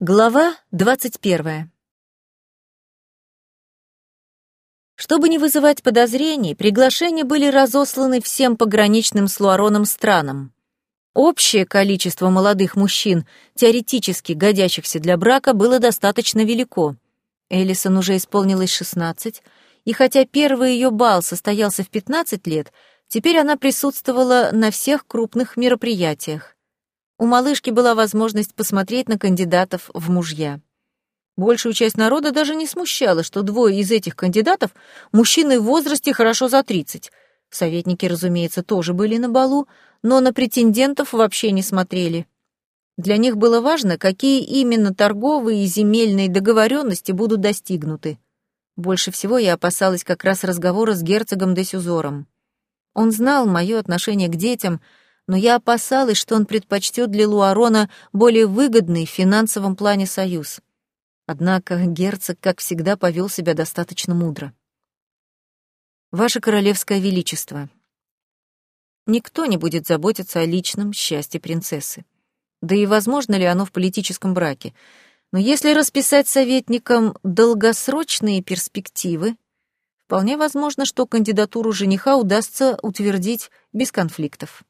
Глава двадцать первая. Чтобы не вызывать подозрений, приглашения были разосланы всем пограничным с Луароном странам. Общее количество молодых мужчин, теоретически годящихся для брака, было достаточно велико. Элисон уже исполнилось 16, и хотя первый ее бал состоялся в 15 лет, теперь она присутствовала на всех крупных мероприятиях у малышки была возможность посмотреть на кандидатов в мужья. Большую часть народа даже не смущало, что двое из этих кандидатов — мужчины в возрасте хорошо за 30. Советники, разумеется, тоже были на балу, но на претендентов вообще не смотрели. Для них было важно, какие именно торговые и земельные договоренности будут достигнуты. Больше всего я опасалась как раз разговора с герцогом де Сюзором. Он знал мое отношение к детям — но я опасалась, что он предпочтет для Луарона более выгодный в финансовом плане союз. Однако герцог, как всегда, повел себя достаточно мудро. «Ваше Королевское Величество, никто не будет заботиться о личном счастье принцессы. Да и возможно ли оно в политическом браке? Но если расписать советникам долгосрочные перспективы, вполне возможно, что кандидатуру жениха удастся утвердить без конфликтов.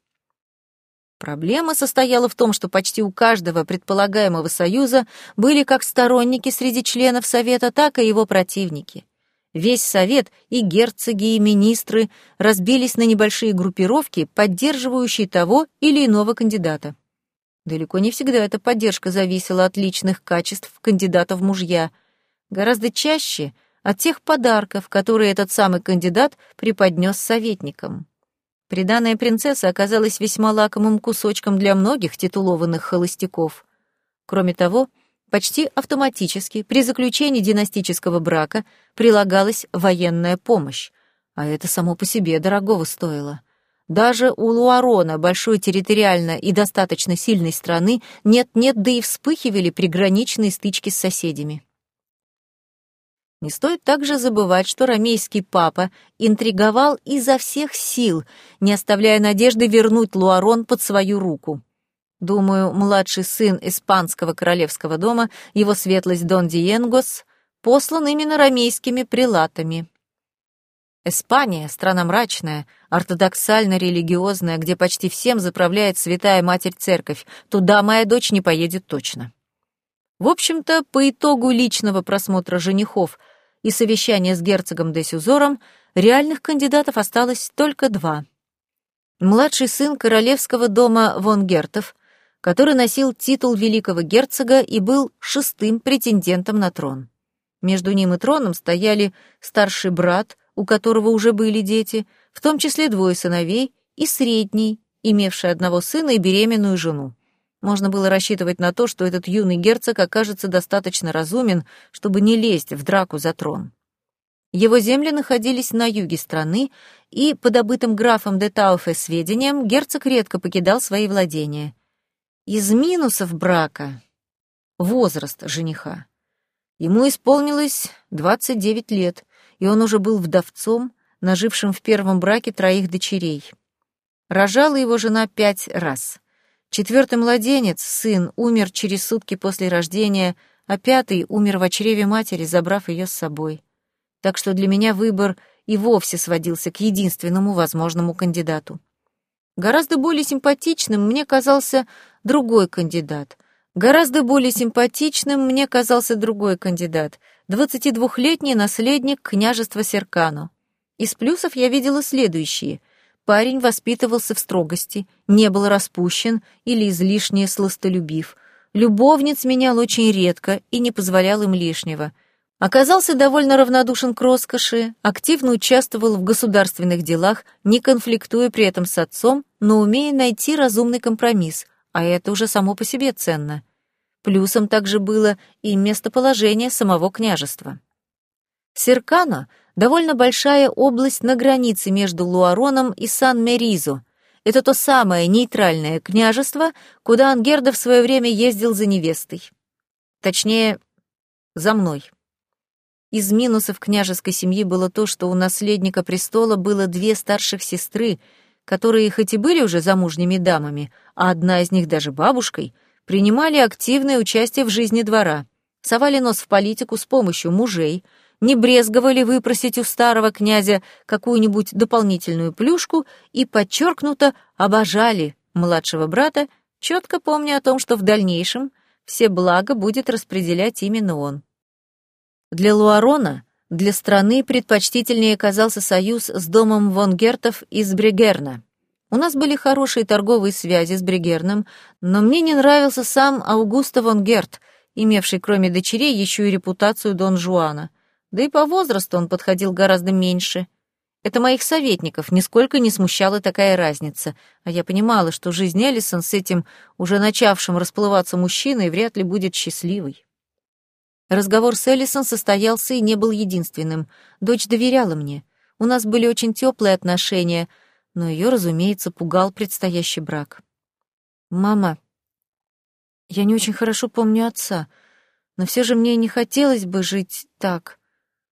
Проблема состояла в том, что почти у каждого предполагаемого союза были как сторонники среди членов Совета, так и его противники. Весь Совет, и герцоги, и министры разбились на небольшие группировки, поддерживающие того или иного кандидата. Далеко не всегда эта поддержка зависела от личных качеств кандидата в мужья. Гораздо чаще — от тех подарков, которые этот самый кандидат преподнес советникам. Приданная принцесса оказалась весьма лакомым кусочком для многих титулованных холостяков. Кроме того, почти автоматически при заключении династического брака прилагалась военная помощь, а это само по себе дорогого стоило. Даже у Луарона, большой территориально и достаточно сильной страны, нет-нет, да и вспыхивали приграничные стычки с соседями. Не стоит также забывать, что ромейский папа интриговал изо всех сил, не оставляя надежды вернуть Луарон под свою руку. Думаю, младший сын испанского королевского дома, его светлость Дон Диенгос, послан именно ромейскими прилатами. Испания — страна мрачная, ортодоксально-религиозная, где почти всем заправляет святая Матерь-Церковь. Туда моя дочь не поедет точно. В общем-то, по итогу личного просмотра женихов и совещания с герцогом де Сюзором реальных кандидатов осталось только два. Младший сын королевского дома Вон Гертов, который носил титул великого герцога и был шестым претендентом на трон. Между ним и троном стояли старший брат, у которого уже были дети, в том числе двое сыновей, и средний, имевший одного сына и беременную жену. Можно было рассчитывать на то, что этот юный герцог окажется достаточно разумен, чтобы не лезть в драку за трон. Его земли находились на юге страны, и, по добытым графом де Тауфе сведениям, герцог редко покидал свои владения. Из минусов брака — возраст жениха. Ему исполнилось 29 лет, и он уже был вдовцом, нажившим в первом браке троих дочерей. Рожала его жена пять раз — Четвертый младенец, сын, умер через сутки после рождения, а пятый умер в чреве матери, забрав ее с собой. Так что для меня выбор и вовсе сводился к единственному возможному кандидату. Гораздо более симпатичным мне казался другой кандидат. Гораздо более симпатичным мне казался другой кандидат, 22-летний наследник княжества Серкано. Из плюсов я видела следующие — Парень воспитывался в строгости, не был распущен или излишне сластолюбив. Любовниц менял очень редко и не позволял им лишнего. Оказался довольно равнодушен к роскоши, активно участвовал в государственных делах, не конфликтуя при этом с отцом, но умея найти разумный компромисс, а это уже само по себе ценно. Плюсом также было и местоположение самого княжества. Серкано довольно большая область на границе между Луароном и Сан-Меризо. Это то самое нейтральное княжество, куда Ангерда в свое время ездил за невестой. Точнее, за мной. Из минусов княжеской семьи было то, что у наследника престола было две старших сестры, которые хоть и были уже замужними дамами, а одна из них даже бабушкой, принимали активное участие в жизни двора, совали нос в политику с помощью мужей, не брезговали выпросить у старого князя какую-нибудь дополнительную плюшку и подчеркнуто обожали младшего брата, четко помня о том, что в дальнейшем все блага будет распределять именно он. Для Луарона, для страны предпочтительнее оказался союз с домом Вон Гертов из Брегерна. У нас были хорошие торговые связи с Брегерном, но мне не нравился сам Аугусто Вон Герт, имевший кроме дочерей еще и репутацию Дон Жуана. Да и по возрасту он подходил гораздо меньше. Это моих советников нисколько не смущала такая разница, а я понимала, что жизнь Эллисон с этим уже начавшим расплываться мужчиной вряд ли будет счастливой. Разговор с Эллисон состоялся и не был единственным. Дочь доверяла мне. У нас были очень теплые отношения, но ее, разумеется, пугал предстоящий брак. «Мама, я не очень хорошо помню отца, но все же мне не хотелось бы жить так.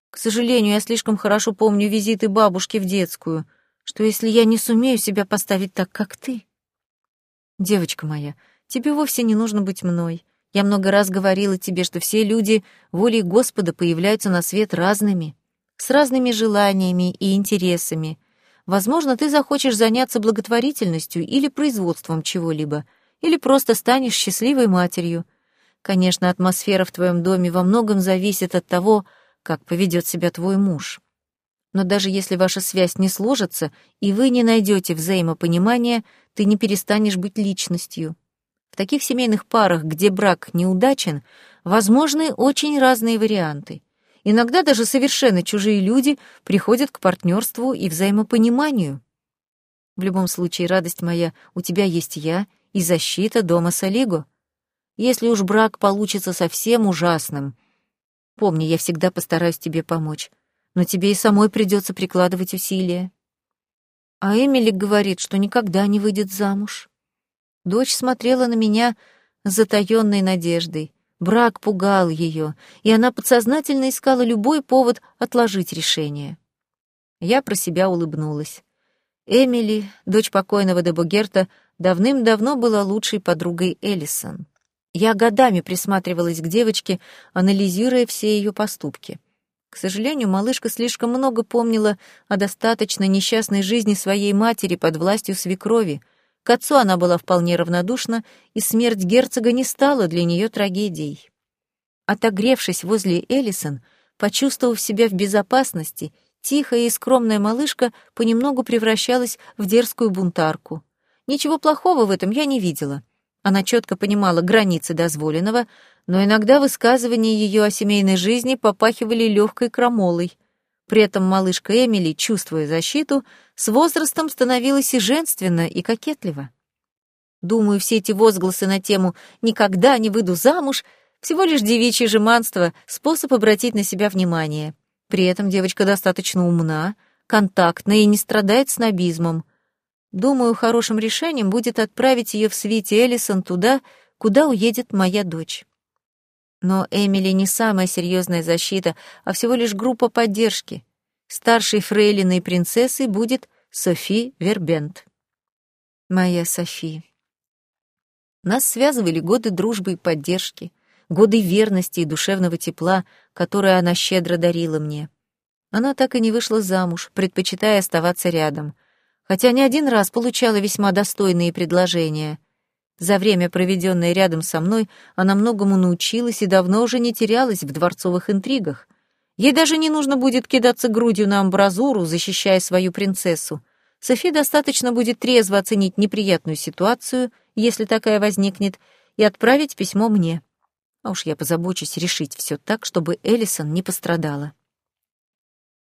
К сожалению, я слишком хорошо помню визиты бабушки в детскую. Что если я не сумею себя поставить так, как ты? Девочка моя, тебе вовсе не нужно быть мной. Я много раз говорила тебе, что все люди волей Господа появляются на свет разными, с разными желаниями и интересами. Возможно, ты захочешь заняться благотворительностью или производством чего-либо, или просто станешь счастливой матерью. Конечно, атмосфера в твоем доме во многом зависит от того, как поведет себя твой муж. Но даже если ваша связь не сложится, и вы не найдете взаимопонимания, ты не перестанешь быть личностью. В таких семейных парах, где брак неудачен, возможны очень разные варианты. Иногда даже совершенно чужие люди приходят к партнерству и взаимопониманию. В любом случае, радость моя, у тебя есть я и защита дома Солиго. Если уж брак получится совсем ужасным — Помни, я всегда постараюсь тебе помочь, но тебе и самой придется прикладывать усилия. А Эмили говорит, что никогда не выйдет замуж. Дочь смотрела на меня с затаённой надеждой. Брак пугал ее, и она подсознательно искала любой повод отложить решение. Я про себя улыбнулась. Эмили, дочь покойного Дебогерта, давным-давно была лучшей подругой Эллисон. Я годами присматривалась к девочке, анализируя все ее поступки. К сожалению, малышка слишком много помнила о достаточно несчастной жизни своей матери под властью свекрови. К отцу она была вполне равнодушна, и смерть герцога не стала для нее трагедией. Отогревшись возле Эллисон, почувствовав себя в безопасности, тихая и скромная малышка понемногу превращалась в дерзкую бунтарку. Ничего плохого в этом я не видела. Она четко понимала границы дозволенного, но иногда высказывания ее о семейной жизни попахивали легкой крамолой. При этом малышка Эмили, чувствуя защиту, с возрастом становилась и женственна, и кокетлива. Думаю, все эти возгласы на тему «никогда не выйду замуж» всего лишь девичье жеманство, способ обратить на себя внимание. При этом девочка достаточно умна, контактна и не страдает снобизмом. Думаю, хорошим решением будет отправить ее в свите Эллисон туда, куда уедет моя дочь. Но Эмили не самая серьезная защита, а всего лишь группа поддержки. Старшей фрейлиной принцессой будет Софи Вербент. Моя Софи. Нас связывали годы дружбы и поддержки, годы верности и душевного тепла, которое она щедро дарила мне. Она так и не вышла замуж, предпочитая оставаться рядом — хотя не один раз получала весьма достойные предложения. За время, проведенное рядом со мной, она многому научилась и давно уже не терялась в дворцовых интригах. Ей даже не нужно будет кидаться грудью на амбразуру, защищая свою принцессу. Софи достаточно будет трезво оценить неприятную ситуацию, если такая возникнет, и отправить письмо мне. А уж я позабочусь решить все так, чтобы Эллисон не пострадала.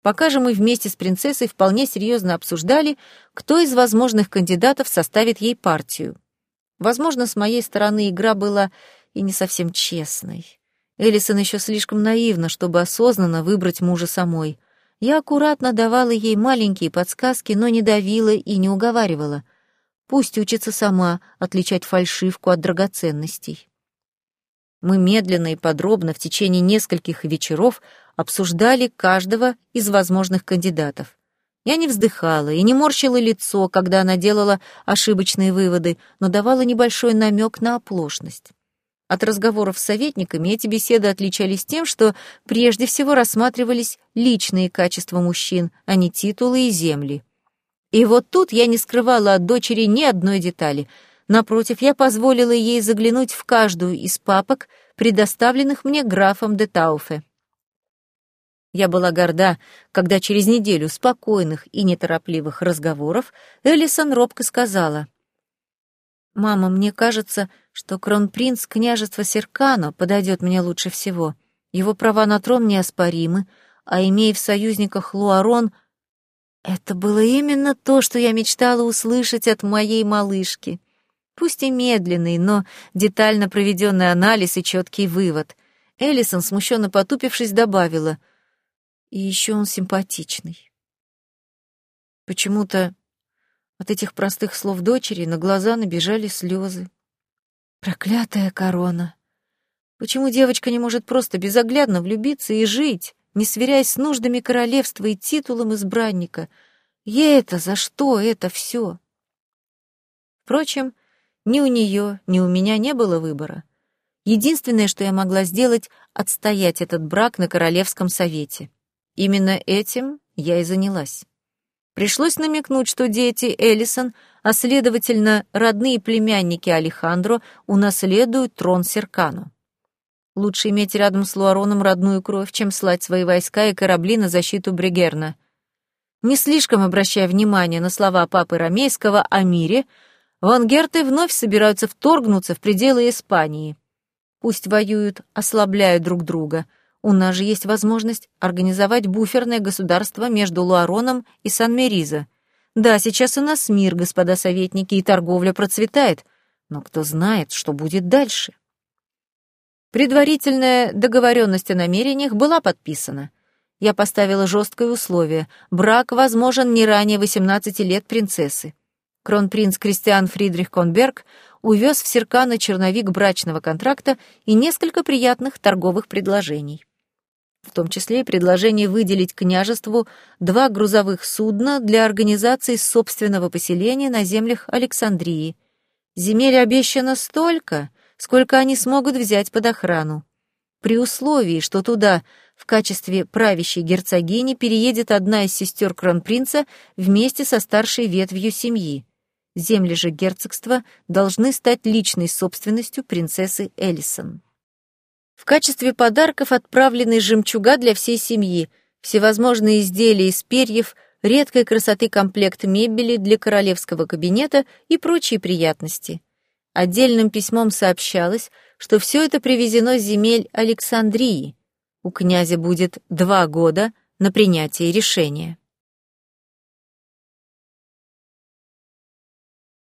Пока же мы вместе с принцессой вполне серьезно обсуждали, кто из возможных кандидатов составит ей партию. Возможно, с моей стороны игра была и не совсем честной. Элисон еще слишком наивна, чтобы осознанно выбрать мужа самой. Я аккуратно давала ей маленькие подсказки, но не давила и не уговаривала. Пусть учится сама отличать фальшивку от драгоценностей. Мы медленно и подробно в течение нескольких вечеров обсуждали каждого из возможных кандидатов. Я не вздыхала и не морщила лицо, когда она делала ошибочные выводы, но давала небольшой намек на оплошность. От разговоров с советниками эти беседы отличались тем, что прежде всего рассматривались личные качества мужчин, а не титулы и земли. И вот тут я не скрывала от дочери ни одной детали. Напротив, я позволила ей заглянуть в каждую из папок, предоставленных мне графом де Тауфе. Я была горда, когда через неделю спокойных и неторопливых разговоров Элисон робко сказала. «Мама, мне кажется, что кронпринц княжества Серкано подойдет мне лучше всего. Его права на трон неоспоримы, а имея в союзниках Луарон, это было именно то, что я мечтала услышать от моей малышки. Пусть и медленный, но детально проведенный анализ и четкий вывод. Элисон, смущенно потупившись, добавила — и еще он симпатичный. Почему-то от этих простых слов дочери на глаза набежали слезы. Проклятая корона! Почему девочка не может просто безоглядно влюбиться и жить, не сверяясь с нуждами королевства и титулом избранника? Ей это за что это все? Впрочем, ни у нее, ни у меня не было выбора. Единственное, что я могла сделать, отстоять этот брак на Королевском совете. Именно этим я и занялась. Пришлось намекнуть, что дети Эллисон, а следовательно, родные племянники Алехандро, унаследуют трон Серкану. Лучше иметь рядом с Луароном родную кровь, чем слать свои войска и корабли на защиту Бригерна. Не слишком обращая внимание на слова папы Ромейского о мире, вангерты вновь собираются вторгнуться в пределы Испании. Пусть воюют, ослабляя друг друга — у нас же есть возможность организовать буферное государство между Луароном и Сан-Меризо. Да, сейчас у нас мир, господа советники, и торговля процветает, но кто знает, что будет дальше. Предварительная договоренность о намерениях была подписана. Я поставила жесткое условие — брак возможен не ранее 18 лет принцессы. Кронпринц Кристиан Фридрих Конберг увез в Серкана черновик брачного контракта и несколько приятных торговых предложений в том числе и предложение выделить княжеству два грузовых судна для организации собственного поселения на землях Александрии. Земель обещано столько, сколько они смогут взять под охрану. При условии, что туда в качестве правящей герцогини переедет одна из сестер кронпринца вместе со старшей ветвью семьи. Земли же герцогства должны стать личной собственностью принцессы Элисон. В качестве подарков отправлены жемчуга для всей семьи, всевозможные изделия из перьев, редкой красоты комплект мебели для королевского кабинета и прочие приятности. Отдельным письмом сообщалось, что все это привезено с земель Александрии. У князя будет два года на принятие решения.